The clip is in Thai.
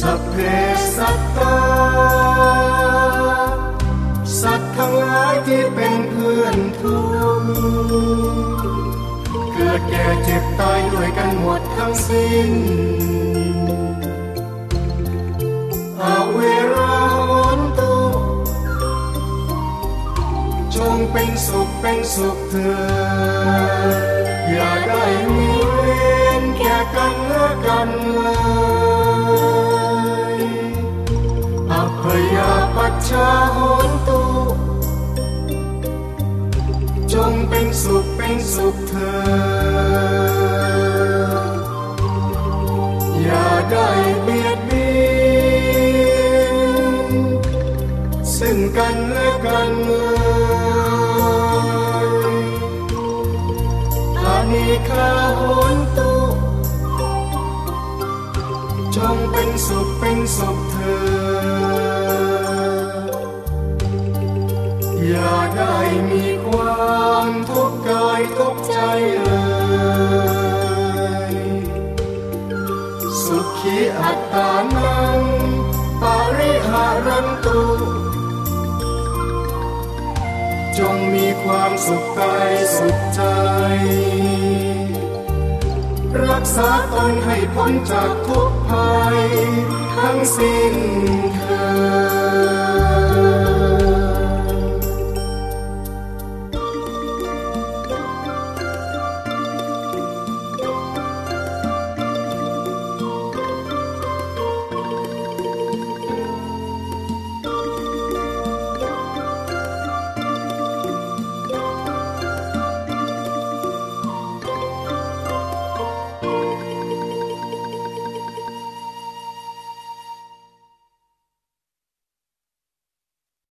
สัพเพสัตตาสัตว์ทั้งหลายที่เป็นเพื่อนทุกเกิดแก่เจ็บตายด้วยกันหมดทั้งสิ้นอาเวราหนตุจงเป็นสุขเป็นสุขเถิดอย่าได้มีเวรแก่กันและกันเลย ชาโหนตุจงเป็นสุขเป็นสุขเถิดอย่าได้เบียดเบียนซึ่งกันและกันเลยอานิคาโหนตุจงเป็นสุขเป็นสุขเถิด อย่าได้มีความทุกข์กายทุกใจเอ่ยสุขีอัตตานังปาริหารันตุจงมีความสุขกายสุขใจ รักษาตนให้พ้นจากทุกภัย ทั้งสิ้น